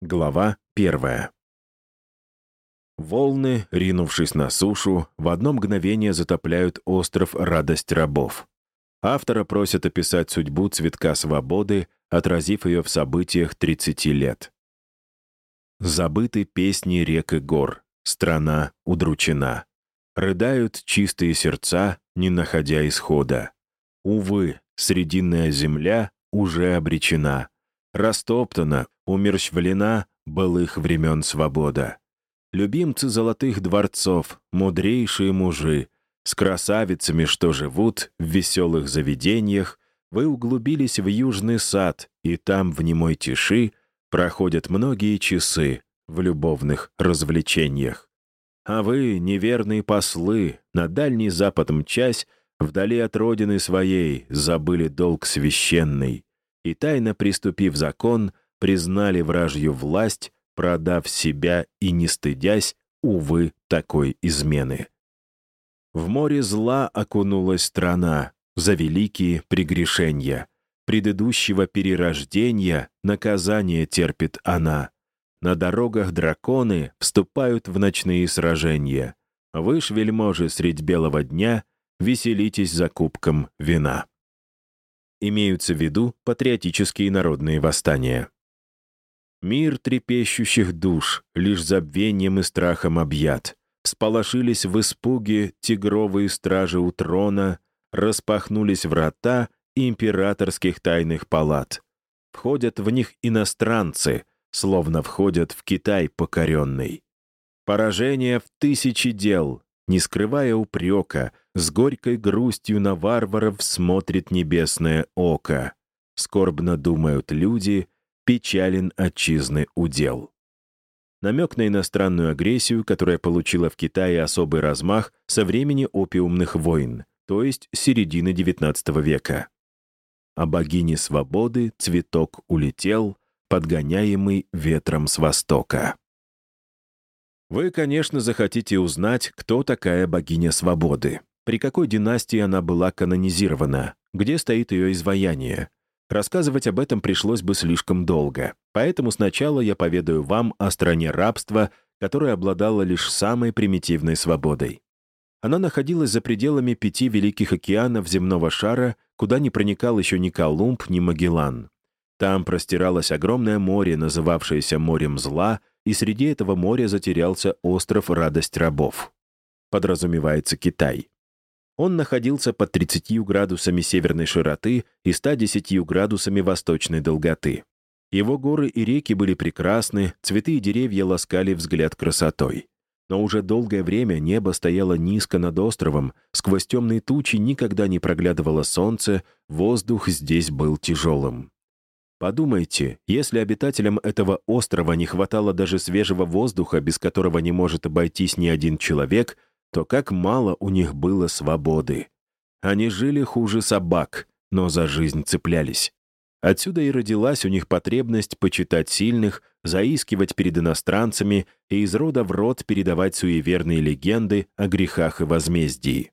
Глава первая. Волны, ринувшись на сушу, в одно мгновение затопляют остров «Радость рабов». Автора просят описать судьбу цветка свободы, отразив ее в событиях 30 лет. Забыты песни рек и гор, страна удручена. Рыдают чистые сердца, не находя исхода. Увы, срединная земля уже обречена. Растоптана, умерщвлена былых времен свобода. Любимцы золотых дворцов, мудрейшие мужи, с красавицами, что живут в веселых заведениях, вы углубились в южный сад, и там в немой тиши проходят многие часы в любовных развлечениях. А вы, неверные послы, на дальний запад мчась, вдали от родины своей, забыли долг священный, и, тайно приступив закон, признали вражью власть, продав себя и не стыдясь, увы, такой измены. В море зла окунулась страна за великие прегрешения. Предыдущего перерождения наказание терпит она. На дорогах драконы вступают в ночные сражения. Вы ж, вельможи, средь белого дня, веселитесь за кубком вина. Имеются в виду патриотические народные восстания. Мир трепещущих душ, лишь забвением и страхом объят. Сполошились в испуге тигровые стражи у трона, распахнулись врата императорских тайных палат. Входят в них иностранцы, словно входят в Китай покоренный. Поражение в тысячи дел, не скрывая упрека, с горькой грустью на варваров смотрит небесное око. Скорбно думают люди — печален отчизны удел. Намек на иностранную агрессию, которая получила в Китае особый размах со времени опиумных войн, то есть середины XIX века. О богине свободы цветок улетел, подгоняемый ветром с востока. Вы, конечно, захотите узнать, кто такая богиня свободы, при какой династии она была канонизирована, где стоит ее изваяние, Рассказывать об этом пришлось бы слишком долго, поэтому сначала я поведаю вам о стране рабства, которая обладала лишь самой примитивной свободой. Она находилась за пределами пяти великих океанов земного шара, куда не проникал еще ни Колумб, ни Магеллан. Там простиралось огромное море, называвшееся морем зла, и среди этого моря затерялся остров Радость рабов. Подразумевается Китай. Он находился под 30 градусами северной широты и 110 градусами восточной долготы. Его горы и реки были прекрасны, цветы и деревья ласкали взгляд красотой. Но уже долгое время небо стояло низко над островом, сквозь темные тучи никогда не проглядывало солнце, воздух здесь был тяжелым. Подумайте, если обитателям этого острова не хватало даже свежего воздуха, без которого не может обойтись ни один человек — то как мало у них было свободы. Они жили хуже собак, но за жизнь цеплялись. Отсюда и родилась у них потребность почитать сильных, заискивать перед иностранцами и из рода в род передавать суеверные легенды о грехах и возмездии.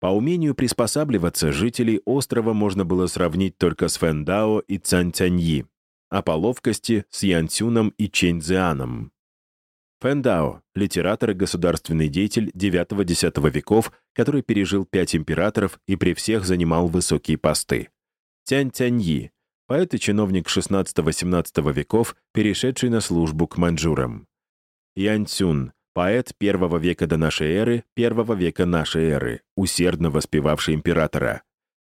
По умению приспосабливаться жителей острова можно было сравнить только с Фэндао и Цанцаньи, а по ловкости — с Янцюном и Чэньцзианом. Фэндао — литератор и государственный деятель IX-X веков, который пережил пять императоров и при всех занимал высокие посты. Тянь Тяньи — поэт и чиновник XVI-XVII веков, перешедший на службу к маньчжурам. Янь Цюн — поэт первого века до нашей эры, первого века нашей эры, усердно воспевавший императора.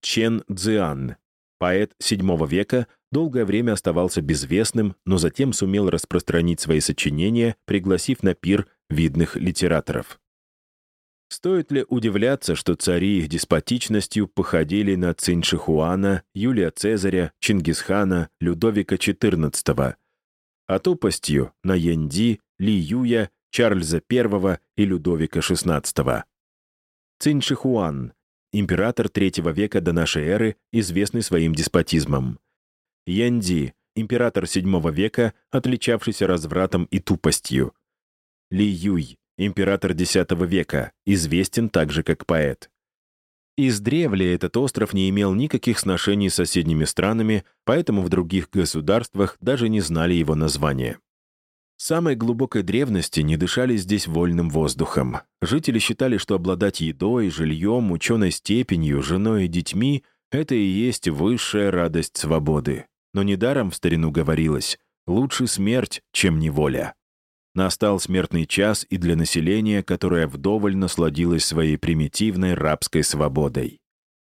Чен Цзиан — поэт VII века, долгое время оставался безвестным, но затем сумел распространить свои сочинения, пригласив на пир видных литераторов. Стоит ли удивляться, что цари их деспотичностью походили на Циншихуана, Юлия Цезаря, Чингисхана, Людовика XIV, а тупостью на Янди, Ли Юя, Чарльза I и Людовика XVI. Циншихуан — император III века до нашей эры, известный своим деспотизмом. Янди, император VII века, отличавшийся развратом и тупостью. Ли Юй, император X века, известен также как поэт. Издревле этот остров не имел никаких сношений с соседними странами, поэтому в других государствах даже не знали его названия. С самой глубокой древности не дышали здесь вольным воздухом. Жители считали, что обладать едой, жильем, ученой степенью, женой и детьми — это и есть высшая радость свободы. Но недаром в старину говорилось «лучше смерть, чем неволя». Настал смертный час и для населения, которое вдоволь насладилось своей примитивной рабской свободой.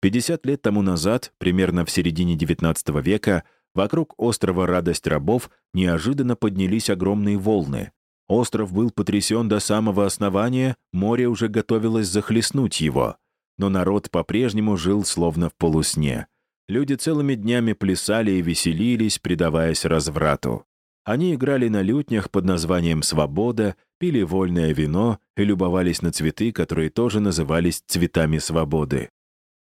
50 лет тому назад, примерно в середине XIX века, вокруг острова «Радость рабов» неожиданно поднялись огромные волны. Остров был потрясен до самого основания, море уже готовилось захлестнуть его. Но народ по-прежнему жил словно в полусне. Люди целыми днями плясали и веселились, предаваясь разврату. Они играли на лютнях под названием «Свобода», пили вольное вино и любовались на цветы, которые тоже назывались «цветами свободы».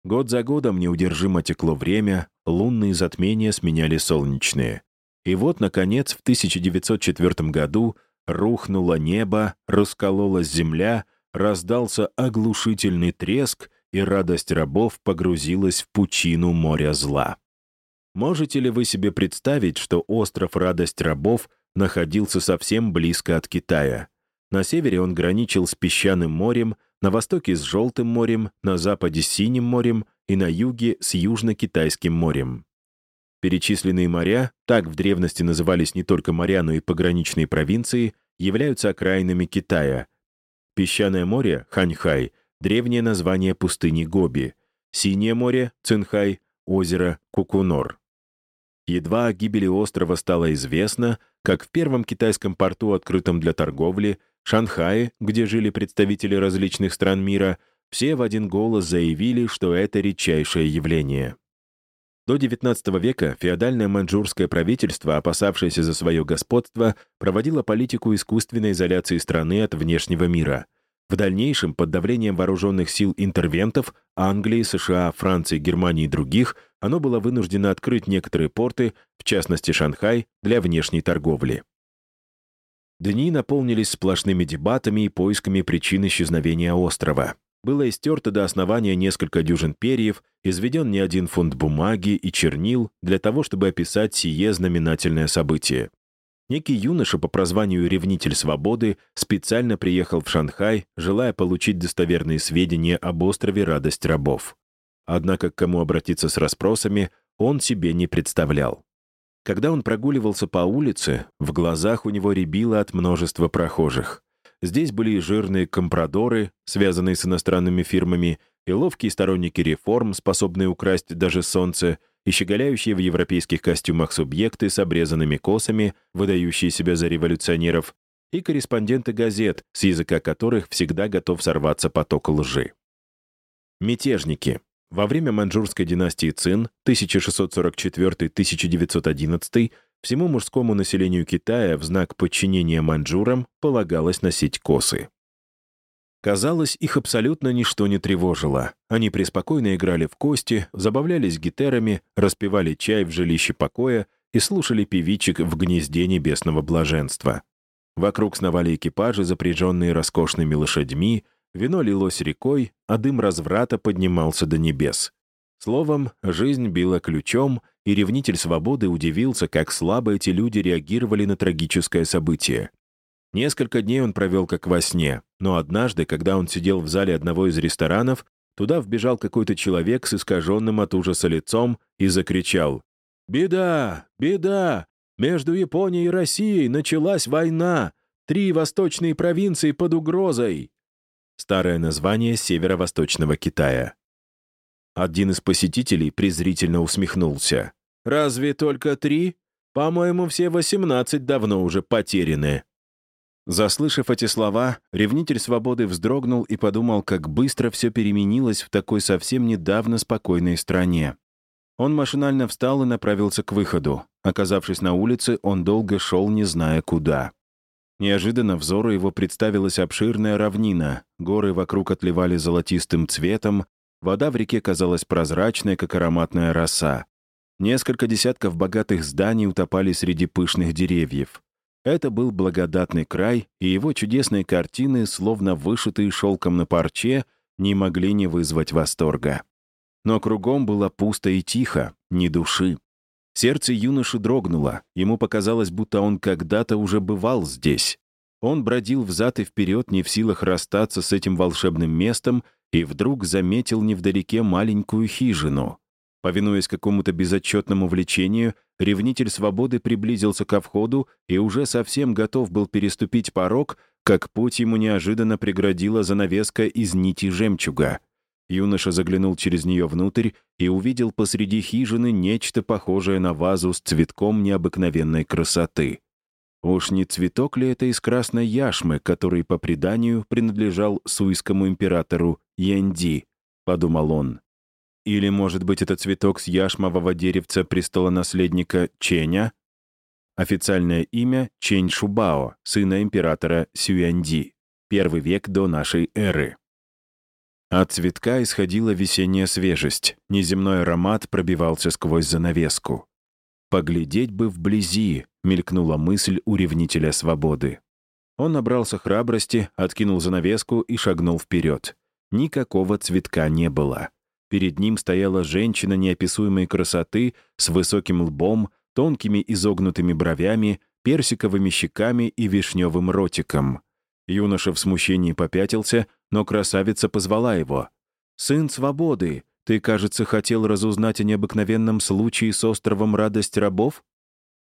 Год за годом неудержимо текло время, лунные затмения сменяли солнечные. И вот, наконец, в 1904 году рухнуло небо, раскололась земля, раздался оглушительный треск, и радость рабов погрузилась в пучину моря зла. Можете ли вы себе представить, что остров Радость рабов находился совсем близко от Китая? На севере он граничил с Песчаным морем, на востоке с Желтым морем, на западе с Синим морем и на юге с Южно-Китайским морем. Перечисленные моря, так в древности назывались не только моря, но и пограничные провинции, являются окраинами Китая. Песчаное море, Ханьхай, древнее название пустыни Гоби. Синее море, Цинхай, озеро Кукунор. Едва о гибели острова стало известно, как в первом китайском порту, открытом для торговли, Шанхае, где жили представители различных стран мира, все в один голос заявили, что это редчайшее явление. До XIX века феодальное маньчжурское правительство, опасавшееся за свое господство, проводило политику искусственной изоляции страны от внешнего мира — в дальнейшем, под давлением вооруженных сил интервентов Англии, США, Франции, Германии и других, оно было вынуждено открыть некоторые порты, в частности Шанхай, для внешней торговли. Дни наполнились сплошными дебатами и поисками причин исчезновения острова. Было истерто до основания несколько дюжин перьев, изведен не один фунт бумаги и чернил для того, чтобы описать сие знаменательное событие. Некий юноша по прозванию «Ревнитель свободы» специально приехал в Шанхай, желая получить достоверные сведения об острове «Радость рабов». Однако к кому обратиться с расспросами он себе не представлял. Когда он прогуливался по улице, в глазах у него рябило от множества прохожих. Здесь были и жирные компрадоры, связанные с иностранными фирмами, и ловкие сторонники реформ, способные украсть даже солнце — и щеголяющие в европейских костюмах субъекты с обрезанными косами, выдающие себя за революционеров, и корреспонденты газет, с языка которых всегда готов сорваться поток лжи. Мятежники. Во время маньчжурской династии Цин 1644-1911 всему мужскому населению Китая в знак подчинения маньчжурам полагалось носить косы. Казалось, их абсолютно ничто не тревожило. Они преспокойно играли в кости, забавлялись гитерами, распивали чай в жилище покоя и слушали певичек в гнезде небесного блаженства. Вокруг сновали экипажи, запряженные роскошными лошадьми, вино лилось рекой, а дым разврата поднимался до небес. Словом, жизнь била ключом, и ревнитель свободы удивился, как слабо эти люди реагировали на трагическое событие. Несколько дней он провел как во сне, но однажды, когда он сидел в зале одного из ресторанов, туда вбежал какой-то человек с искаженным от ужаса лицом и закричал «Беда! Беда! Между Японией и Россией началась война! Три восточные провинции под угрозой!» Старое название северо-восточного Китая. Один из посетителей презрительно усмехнулся. «Разве только три? По-моему, все восемнадцать давно уже потеряны». Заслышав эти слова, ревнитель свободы вздрогнул и подумал, как быстро все переменилось в такой совсем недавно спокойной стране. Он машинально встал и направился к выходу. Оказавшись на улице, он долго шел, не зная куда. Неожиданно взору его представилась обширная равнина, горы вокруг отливали золотистым цветом, вода в реке казалась прозрачной, как ароматная роса. Несколько десятков богатых зданий утопали среди пышных деревьев. Это был благодатный край, и его чудесные картины, словно вышитые шелком на парче, не могли не вызвать восторга. Но кругом было пусто и тихо, ни души. Сердце юноши дрогнуло, ему показалось, будто он когда-то уже бывал здесь. Он бродил взад и вперед, не в силах расстаться с этим волшебным местом, и вдруг заметил невдалеке маленькую хижину. Повинуясь какому-то безотчетному влечению, ревнитель свободы приблизился ко входу и уже совсем готов был переступить порог, как путь ему неожиданно преградила занавеска из нити жемчуга. Юноша заглянул через нее внутрь и увидел посреди хижины нечто похожее на вазу с цветком необыкновенной красоты. Уж не цветок ли это из красной яшмы, который, по преданию, принадлежал суйскому императору Янди, подумал он. Или, может быть, это цветок с яшмового деревца престолонаследника Ченя? Официальное имя — Чень Шубао, сына императора Сюянди, первый век до нашей эры. От цветка исходила весенняя свежесть, неземной аромат пробивался сквозь занавеску. «Поглядеть бы вблизи», — мелькнула мысль у ревнителя свободы. Он набрался храбрости, откинул занавеску и шагнул вперед. Никакого цветка не было. Перед ним стояла женщина неописуемой красоты с высоким лбом, тонкими изогнутыми бровями, персиковыми щеками и вишневым ротиком. Юноша в смущении попятился, но красавица позвала его. «Сын свободы, ты, кажется, хотел разузнать о необыкновенном случае с островом «Радость рабов»?»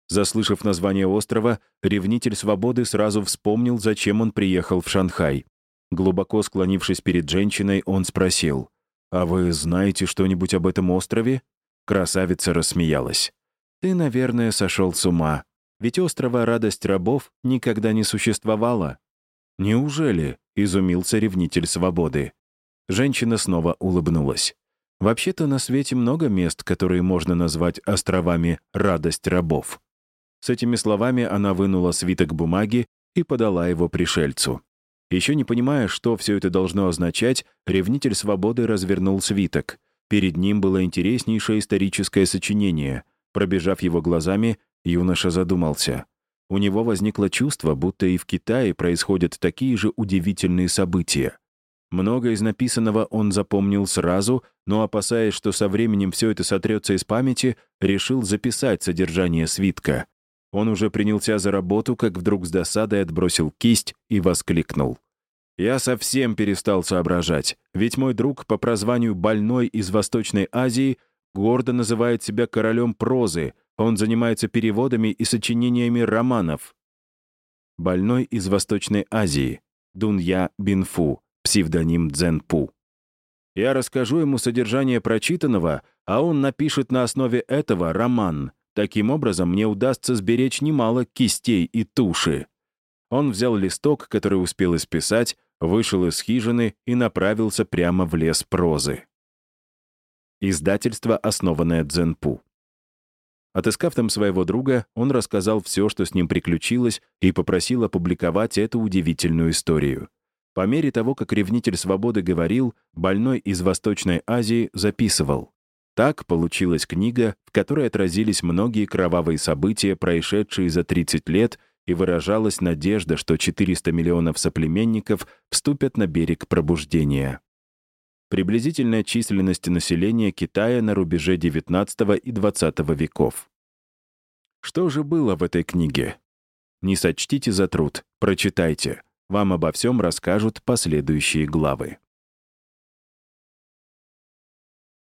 Заслышав название острова, ревнитель свободы сразу вспомнил, зачем он приехал в Шанхай. Глубоко склонившись перед женщиной, он спросил, «А вы знаете что-нибудь об этом острове?» Красавица рассмеялась. «Ты, наверное, сошел с ума. Ведь острова «Радость рабов» никогда не существовало. «Неужели?» — изумился ревнитель свободы. Женщина снова улыбнулась. «Вообще-то на свете много мест, которые можно назвать островами «радость рабов». С этими словами она вынула свиток бумаги и подала его пришельцу. Еще не понимая, что все это должно означать, ревнитель свободы развернул свиток. Перед ним было интереснейшее историческое сочинение. Пробежав его глазами, юноша задумался. У него возникло чувство, будто и в Китае происходят такие же удивительные события. Много из написанного он запомнил сразу, но, опасаясь, что со временем все это сотрется из памяти, решил записать содержание свитка. Он уже принялся за работу, как вдруг с досадой отбросил кисть и воскликнул. «Я совсем перестал соображать, ведь мой друг по прозванию «Больной» из Восточной Азии гордо называет себя королем прозы, он занимается переводами и сочинениями романов. Больной из Восточной Азии. Дунья Бинфу, псевдоним Дзенпу. Я расскажу ему содержание прочитанного, а он напишет на основе этого роман. Таким образом, мне удастся сберечь немало кистей и туши. Он взял листок, который успел исписать, вышел из хижины и направился прямо в лес прозы. Издательство, основанное Дзенпу. Отыскав там своего друга, он рассказал все, что с ним приключилось, и попросил опубликовать эту удивительную историю. По мере того, как ревнитель свободы говорил, больной из Восточной Азии записывал. Так получилась книга, в которой отразились многие кровавые события, происшедшие за 30 лет, и выражалась надежда, что 400 миллионов соплеменников вступят на берег пробуждения. Приблизительная численность населения Китая на рубеже XIX и XX веков. Что же было в этой книге? Не сочтите за труд, прочитайте. Вам обо всем расскажут последующие главы.